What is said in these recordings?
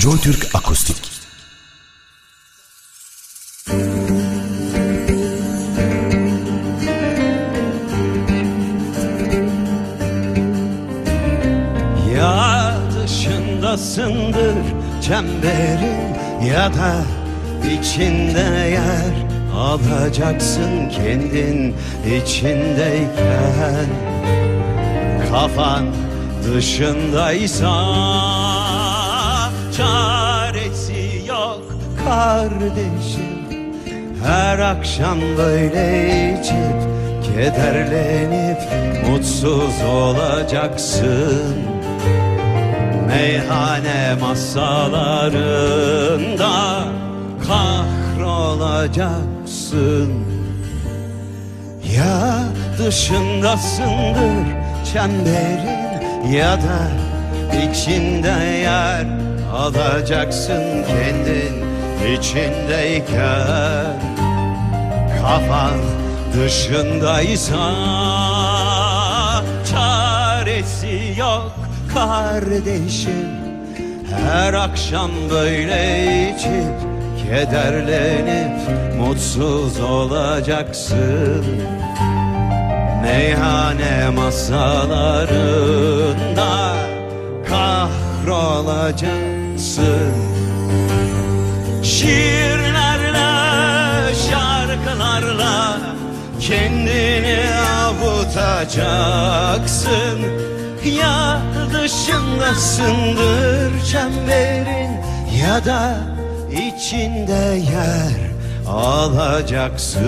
Joy Türk Akustik. Ya dışındasındır çemberin ya da içinde yer. Alacaksın kendin içindeyken. Kafan dışındaysa çaresi yok kardeşim. Her akşam böyle içip kederlenip mutsuz olacaksın. Meyhane masalarında kahrolacaksın. Ya dışındasındır çemberin ya da içinde yer alacaksın kendin içindeyken. Kafan dışındaysa çaresi yok kardeşim. Her akşam böyle içip kederlenip mutsuz olacaksın. Meyhane masalarında kahrolacaksın Şiirlerle, şarkılarla kendini avutacaksın. Ya dışındasındır çemberin ya da içinde yer alacaksın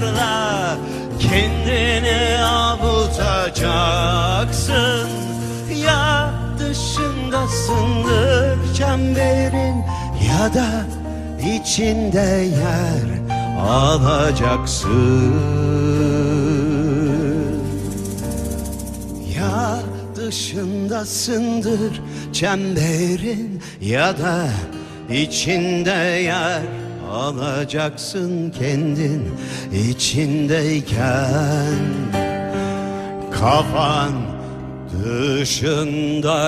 şarkılarla kendini avutacaksın. Ya dışındasındır çemberin ya da içinde yer alacaksın. Ya dışındasındır çemberin ya da içinde yer alacaksın kendin içindeyken. Kafan dışındaysa